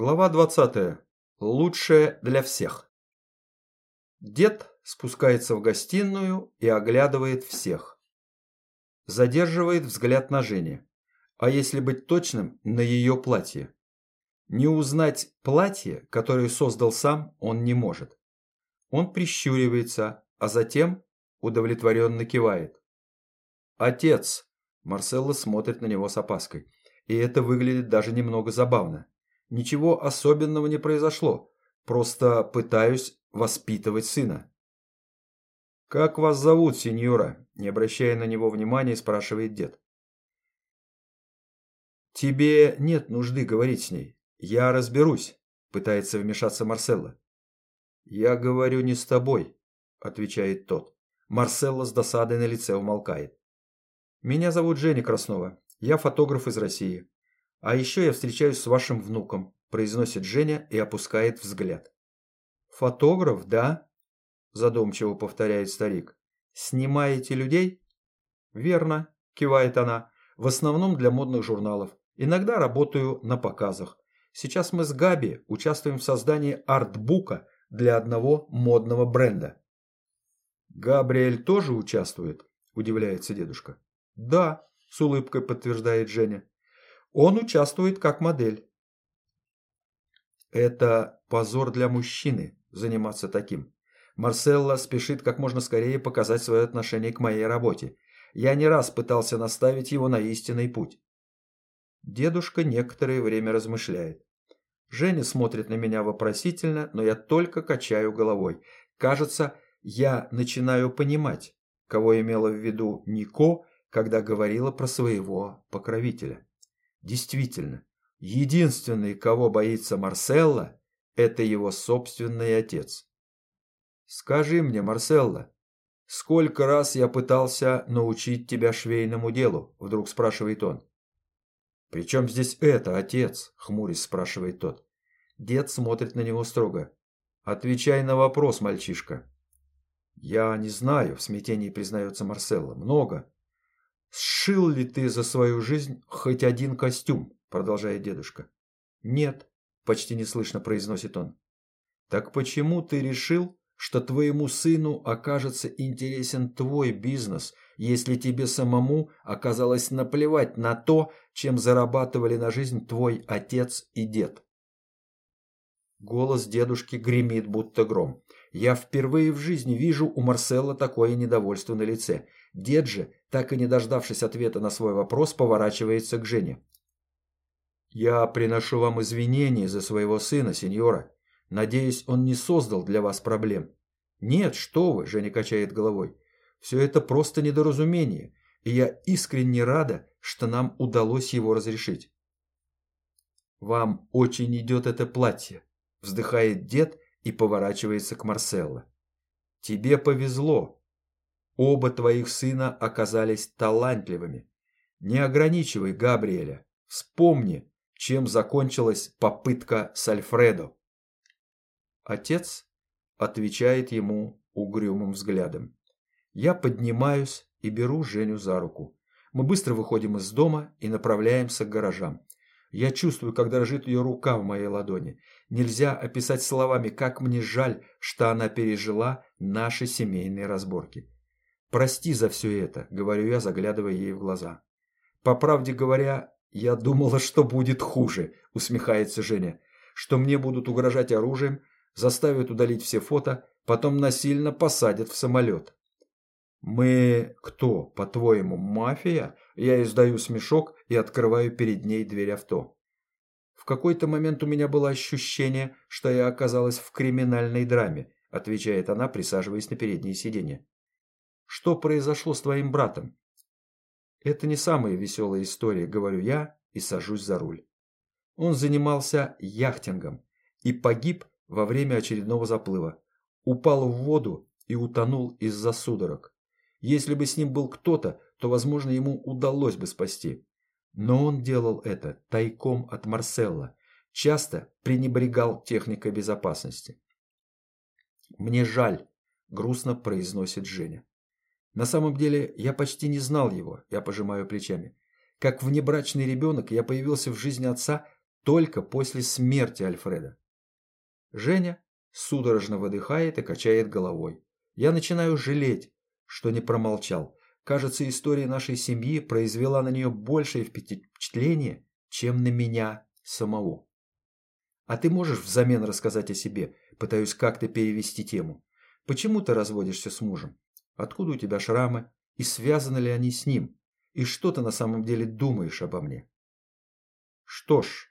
Глава 20. Лучшее для всех. Дед спускается в гостиную и оглядывает всех. Задерживает взгляд на Жене, а если быть точным, на ее платье. Не узнать платье, которое создал сам, он не может. Он прищуривается, а затем удовлетворенно кивает. «Отец!» Марселла смотрит на него с опаской, и это выглядит даже немного забавно. Ничего особенного не произошло. Просто пытаюсь воспитывать сына. «Как вас зовут, сеньора?» Не обращая на него внимания, спрашивает дед. «Тебе нет нужды говорить с ней. Я разберусь», – пытается вмешаться Марселла. «Я говорю не с тобой», – отвечает тот. Марселла с досадой на лице умолкает. «Меня зовут Женя Краснова. Я фотограф из России. «А еще я встречаюсь с вашим внуком», – произносит Женя и опускает взгляд. «Фотограф, да?» – задумчиво повторяет старик. «Снимаете людей?» «Верно», – кивает она. «В основном для модных журналов. Иногда работаю на показах. Сейчас мы с Габи участвуем в создании артбука для одного модного бренда». «Габриэль тоже участвует?» – удивляется дедушка. «Да», – с улыбкой подтверждает Женя. Он участвует как модель. Это позор для мужчины заниматься таким. Марселла спешит как можно скорее показать свое отношение к моей работе. Я не раз пытался наставить его на истинный путь. Дедушка некоторое время размышляет. Женя смотрит на меня вопросительно, но я только качаю головой. Кажется, я начинаю понимать, кого имела в виду Нико, когда говорила про своего покровителя. Действительно, единственный, кого боится Марселла, это его собственный отец. Скажи мне, Марселла, сколько раз я пытался научить тебя швейному делу? Вдруг спрашивает он. «При чем здесь это, отец?» – хмурясь спрашивает тот. Дед смотрит на него строго. «Отвечай на вопрос, мальчишка». «Я не знаю», – в смятении признается Марселла. «Много. «Сшил ли ты за свою жизнь хоть один костюм?» – продолжает дедушка. «Нет», – почти неслышно произносит он. «Так почему ты решил, что твоему сыну окажется интересен твой бизнес, если тебе самому оказалось наплевать на то, чем зарабатывали на жизнь твой отец и дед?» Голос дедушки гремит, будто гром. Я впервые в жизни вижу у Марселла такое недовольство на лице. Дед же, так и не дождавшись ответа на свой вопрос, поворачивается к Жене. «Я приношу вам извинения за своего сына, сеньора. Надеюсь, он не создал для вас проблем». «Нет, что вы», – Женя качает головой. «Все это просто недоразумение, и я искренне рада, что нам удалось его разрешить». «Вам очень идет это платье», – вздыхает дед и поворачивается к Марселло. «Тебе повезло. Оба твоих сына оказались талантливыми. Не ограничивай Габриэля. Вспомни, чем закончилась попытка с Альфредо. Отец отвечает ему угрюмым взглядом. Я поднимаюсь и беру Женю за руку. Мы быстро выходим из дома и направляемся к гаражам. Я чувствую, как дрожит ее рука в моей ладони. Нельзя описать словами, как мне жаль, что она пережила наши семейные разборки. «Прости за все это», — говорю я, заглядывая ей в глаза. «По правде говоря, я думала, что будет хуже», — усмехается Женя. «Что мне будут угрожать оружием, заставят удалить все фото, потом насильно посадят в самолет». «Мы кто, по-твоему, мафия?» Я издаю смешок и открываю перед ней дверь авто. В какой-то момент у меня было ощущение, что я оказалась в криминальной драме, отвечает она, присаживаясь на переднее сиденье. Что произошло с твоим братом?» «Это не самая веселая история», — говорю я и сажусь за руль. Он занимался яхтингом и погиб во время очередного заплыва. Упал в воду и утонул из-за судорог. Если бы с ним был кто-то, то, возможно, ему удалось бы спасти. Но он делал это тайком от Марселла, часто пренебрегал техникой безопасности. «Мне жаль», – грустно произносит Женя. На самом деле, я почти не знал его, я пожимаю плечами. Как внебрачный ребенок я появился в жизни отца только после смерти Альфреда. Женя судорожно выдыхает и качает головой. Я начинаю жалеть, что не промолчал. Кажется, история нашей семьи произвела на нее большее впечатление, чем на меня самого. А ты можешь взамен рассказать о себе? Пытаюсь как-то перевести тему. Почему ты разводишься с мужем? Откуда у тебя шрамы? И связаны ли они с ним? И что ты на самом деле думаешь обо мне? Что ж,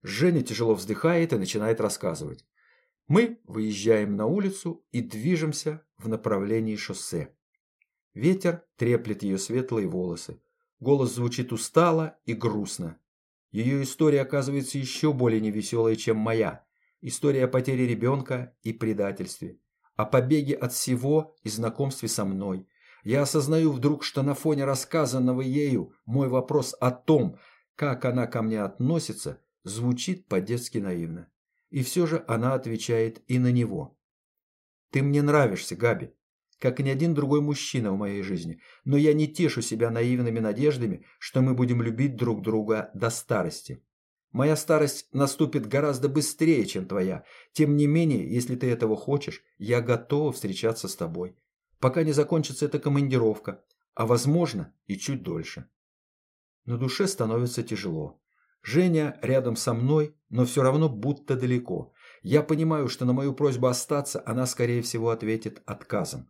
Женя тяжело вздыхает и начинает рассказывать. Мы выезжаем на улицу и движемся в направлении шоссе. Ветер треплет ее светлые волосы. Голос звучит устало и грустно. Ее история оказывается еще более невеселой, чем моя. История о потере ребенка и предательстве. О побеге от всего и знакомстве со мной. Я осознаю вдруг, что на фоне рассказанного ею мой вопрос о том, как она ко мне относится, звучит по-детски наивно. И все же она отвечает и на него. «Ты мне нравишься, Габи как и ни один другой мужчина в моей жизни, но я не тешу себя наивными надеждами, что мы будем любить друг друга до старости. Моя старость наступит гораздо быстрее, чем твоя. Тем не менее, если ты этого хочешь, я готова встречаться с тобой. Пока не закончится эта командировка, а возможно и чуть дольше. На душе становится тяжело. Женя рядом со мной, но все равно будто далеко. Я понимаю, что на мою просьбу остаться она, скорее всего, ответит отказом.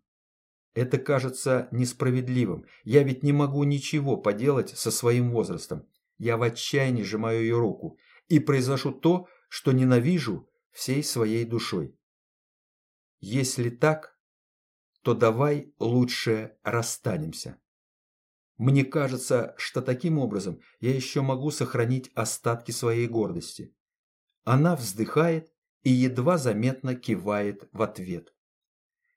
Это кажется несправедливым. Я ведь не могу ничего поделать со своим возрастом. Я в отчаянии сжимаю ее руку и произношу то, что ненавижу всей своей душой. Если так, то давай лучше расстанемся. Мне кажется, что таким образом я еще могу сохранить остатки своей гордости. Она вздыхает и едва заметно кивает в ответ.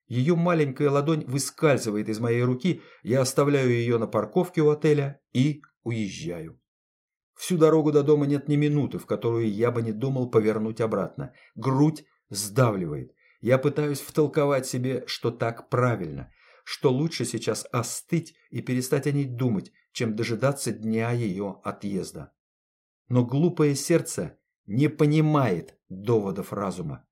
Ее маленькая ладонь выскальзывает из моей руки, я оставляю ее на парковке у отеля и уезжаю. Всю дорогу до дома нет ни минуты, в которую я бы не думал повернуть обратно. Грудь сдавливает. Я пытаюсь втолковать себе, что так правильно, что лучше сейчас остыть и перестать о ней думать, чем дожидаться дня ее отъезда. Но глупое сердце не понимает доводов разума.